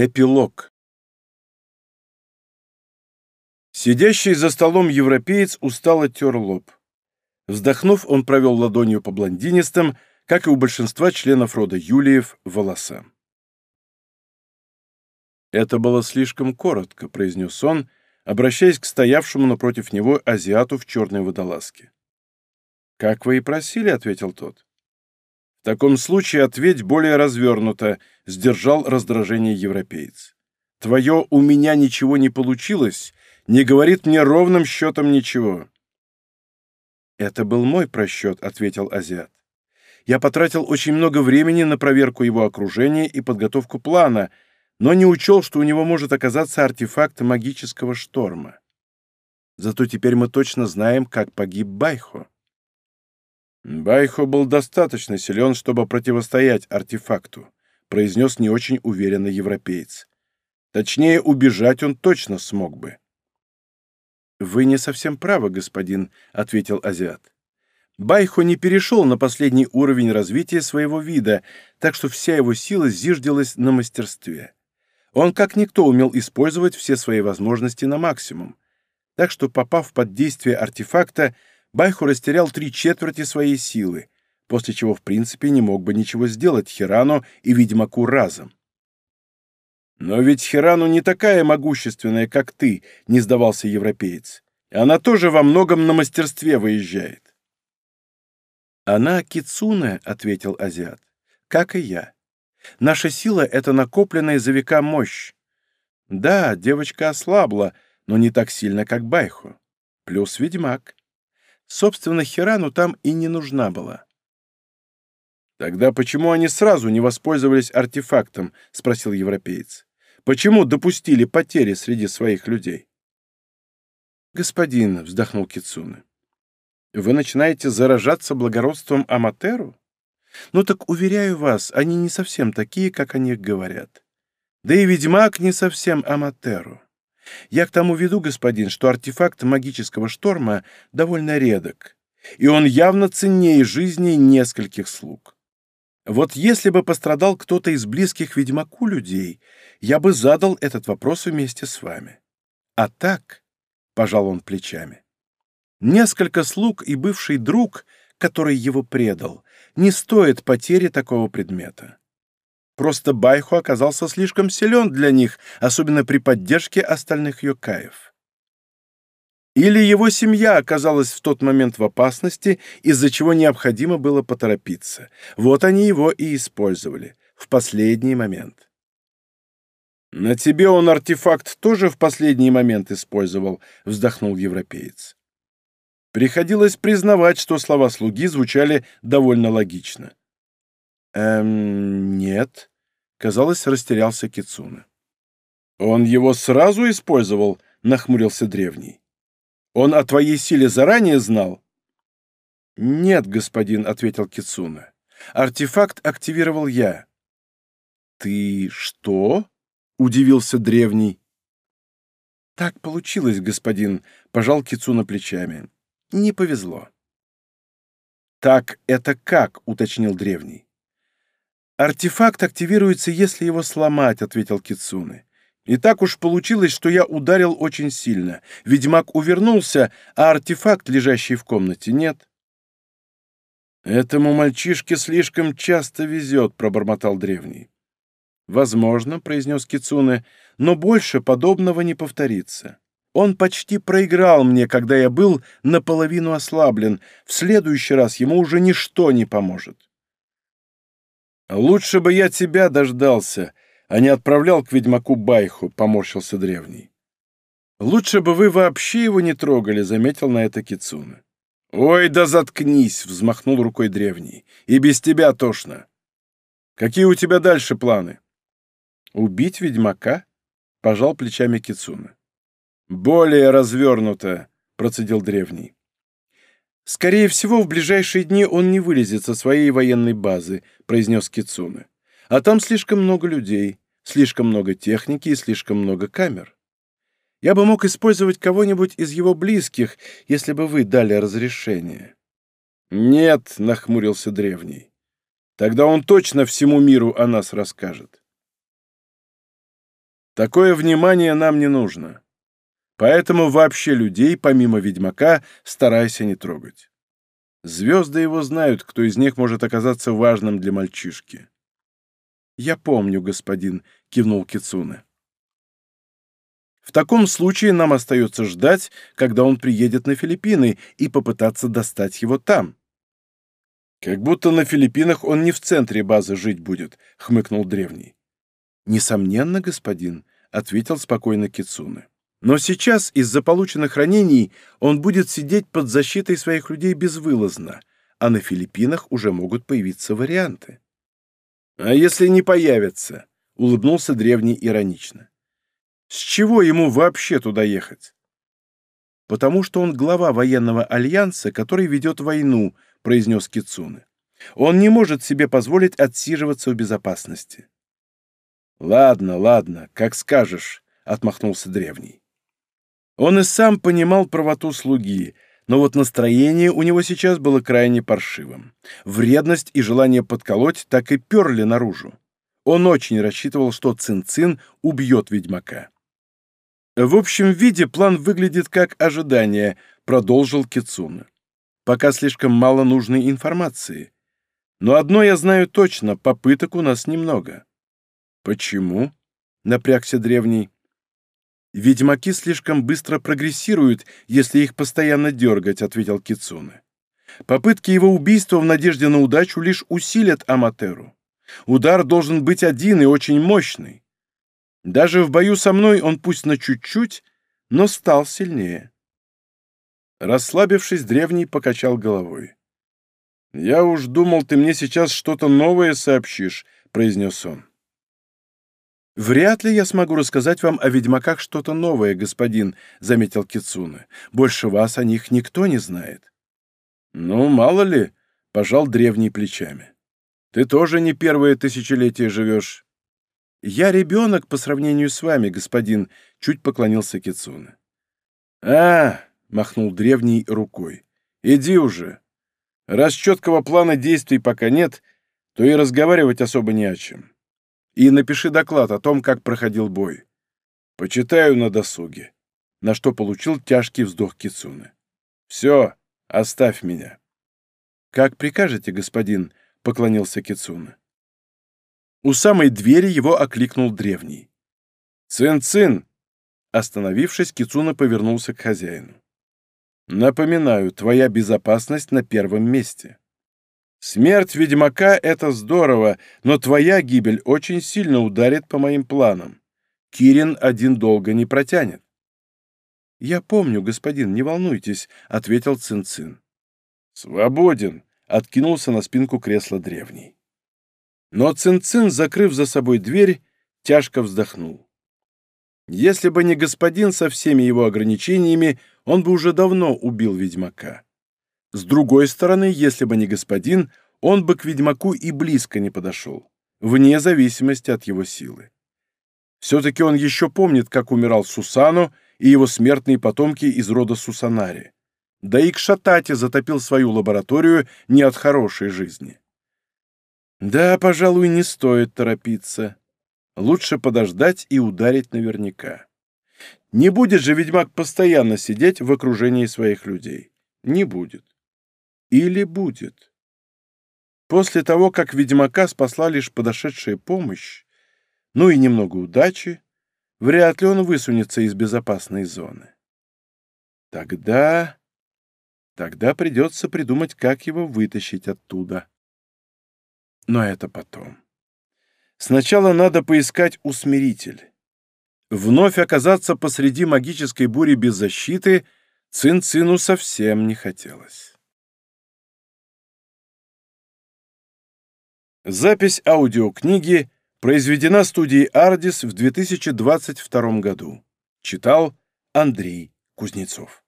Эпилог. Сидящий за столом европеец устало тер лоб. Вздохнув, он провел ладонью по блондинистым, как и у большинства членов рода Юлиев, волосам. «Это было слишком коротко», — произнес он, обращаясь к стоявшему напротив него азиату в черной водолазке. «Как вы и просили», — ответил тот. «В таком случае ответь более развернуто», — сдержал раздражение европеец. «Твое «у меня ничего не получилось» не говорит мне ровным счетом ничего». «Это был мой просчет», — ответил азиат. «Я потратил очень много времени на проверку его окружения и подготовку плана, но не учел, что у него может оказаться артефакт магического шторма. Зато теперь мы точно знаем, как погиб Байхо». «Байхо был достаточно силен, чтобы противостоять артефакту», произнес не очень уверенно европеец. «Точнее, убежать он точно смог бы». «Вы не совсем правы, господин», — ответил азиат. Байхо не перешел на последний уровень развития своего вида, так что вся его сила зиждилась на мастерстве. Он как никто умел использовать все свои возможности на максимум. Так что, попав под действие артефакта, Байху растерял три четверти своей силы, после чего в принципе не мог бы ничего сделать Хирану и Ведьмаку разом. «Но ведь Хирану не такая могущественная, как ты», — не сдавался европеец. «Она тоже во многом на мастерстве выезжает». «Она кицуне», — ответил азиат, — «как и я. Наша сила — это накопленная за века мощь. Да, девочка ослабла, но не так сильно, как Байху. Плюс ведьмак. Собственно, Хирану там и не нужна была. «Тогда почему они сразу не воспользовались артефактом?» — спросил европеец. «Почему допустили потери среди своих людей?» «Господин», — вздохнул Кицуны, — «вы начинаете заражаться благородством Аматеру? Ну так, уверяю вас, они не совсем такие, как о них говорят. Да и ведьмак не совсем Аматеру. Я к тому веду, господин, что артефакт магического шторма довольно редок, и он явно ценнее жизни нескольких слуг. Вот если бы пострадал кто-то из близких ведьмаку людей, я бы задал этот вопрос вместе с вами. А так, — пожал он плечами, — несколько слуг и бывший друг, который его предал, не стоит потери такого предмета. Просто Байху оказался слишком силен для них, особенно при поддержке остальных йокаев. Или его семья оказалась в тот момент в опасности, из-за чего необходимо было поторопиться. Вот они его и использовали. В последний момент. «На тебе он артефакт тоже в последний момент использовал», — вздохнул европеец. Приходилось признавать, что слова слуги звучали довольно логично. «Эм, нет», — казалось, растерялся Кицуна. «Он его сразу использовал?» — нахмурился древний. «Он о твоей силе заранее знал?» «Нет, господин», — ответил Кицуна. «Артефакт активировал я». «Ты что?» — удивился древний. «Так получилось, господин», — пожал Кицуна плечами. «Не повезло». «Так это как?» — уточнил древний. «Артефакт активируется, если его сломать», — ответил Кицуны. «И так уж получилось, что я ударил очень сильно. Ведьмак увернулся, а артефакт, лежащий в комнате, нет». «Этому мальчишке слишком часто везет», — пробормотал древний. «Возможно», — произнес Кицуне, — «но больше подобного не повторится. Он почти проиграл мне, когда я был наполовину ослаблен. В следующий раз ему уже ничто не поможет». «Лучше бы я тебя дождался, а не отправлял к ведьмаку Байху», — поморщился древний. «Лучше бы вы вообще его не трогали», — заметил на это Кицуна. «Ой, да заткнись!» — взмахнул рукой древний. «И без тебя тошно. Какие у тебя дальше планы?» «Убить ведьмака?» — пожал плечами Кицуна. «Более развернуто», — процедил древний. «Скорее всего, в ближайшие дни он не вылезет со своей военной базы», — произнес Кицуне. «А там слишком много людей, слишком много техники и слишком много камер. Я бы мог использовать кого-нибудь из его близких, если бы вы дали разрешение». «Нет», — нахмурился древний. «Тогда он точно всему миру о нас расскажет». Такое внимание нам не нужно. Поэтому вообще людей, помимо ведьмака, старайся не трогать. Звезды его знают, кто из них может оказаться важным для мальчишки. «Я помню, господин», — кивнул Кицуне. В таком случае нам остается ждать, когда он приедет на Филиппины, и попытаться достать его там. «Как будто на Филиппинах он не в центре базы жить будет», — хмыкнул древний. «Несомненно, господин», — ответил спокойно Кицуне. «Но сейчас из-за полученных ранений он будет сидеть под защитой своих людей безвылазно, а на Филиппинах уже могут появиться варианты». «А если не появятся?» — улыбнулся древний иронично. С чего ему вообще туда ехать? Потому что он глава военного альянса, который ведет войну, произнес Кицуны. Он не может себе позволить отсиживаться в безопасности. Ладно, ладно, как скажешь, отмахнулся древний. Он и сам понимал правоту слуги, но вот настроение у него сейчас было крайне паршивым. Вредность и желание подколоть так и перли наружу. Он очень рассчитывал, что Цин-Цин убьет ведьмака. В общем виде план выглядит как ожидание, продолжил Кицуна. Пока слишком мало нужной информации. Но одно я знаю точно, попыток у нас немного. Почему? Напрягся древний. Ведьмаки слишком быстро прогрессируют, если их постоянно дергать, ответил Кицуна. Попытки его убийства в надежде на удачу лишь усилят Аматеру. Удар должен быть один и очень мощный. Даже в бою со мной он пусть на чуть-чуть, но стал сильнее. Расслабившись, древний покачал головой. «Я уж думал, ты мне сейчас что-то новое сообщишь», — произнес он. «Вряд ли я смогу рассказать вам о ведьмаках что-то новое, господин», — заметил Кицуна. «Больше вас о них никто не знает». «Ну, мало ли», — пожал древний плечами. «Ты тоже не первое тысячелетие живешь». «Я ребенок по сравнению с вами, господин», — чуть поклонился Кицуна. «А!» — махнул древний рукой. «Иди уже. Раз четкого плана действий пока нет, то и разговаривать особо не о чем. И напиши доклад о том, как проходил бой. Почитаю на досуге». На что получил тяжкий вздох Кицуны. «Все, оставь меня». «Как прикажете, господин», — поклонился Кицуна. У самой двери его окликнул древний. «Цин-цин!» Остановившись, Кицуна повернулся к хозяину. «Напоминаю, твоя безопасность на первом месте. Смерть ведьмака — это здорово, но твоя гибель очень сильно ударит по моим планам. Кирин один долго не протянет». «Я помню, господин, не волнуйтесь», — ответил Цин-цин. «Свободен», — откинулся на спинку кресла древний. Но Цин-Цин, закрыв за собой дверь, тяжко вздохнул. Если бы не господин со всеми его ограничениями, он бы уже давно убил ведьмака. С другой стороны, если бы не господин, он бы к ведьмаку и близко не подошел, вне зависимости от его силы. Все-таки он еще помнит, как умирал Сусану и его смертные потомки из рода Сусанари. Да и к Шатате затопил свою лабораторию не от хорошей жизни. Да, пожалуй, не стоит торопиться. Лучше подождать и ударить наверняка. Не будет же ведьмак постоянно сидеть в окружении своих людей. Не будет. Или будет. После того, как ведьмака спасла лишь подошедшая помощь, ну и немного удачи, вряд ли он высунется из безопасной зоны. Тогда... Тогда придется придумать, как его вытащить оттуда. Но это потом. Сначала надо поискать усмиритель. Вновь оказаться посреди магической бури без защиты Цин-Цину совсем не хотелось. Запись аудиокниги произведена студией «Ардис» в 2022 году. Читал Андрей Кузнецов.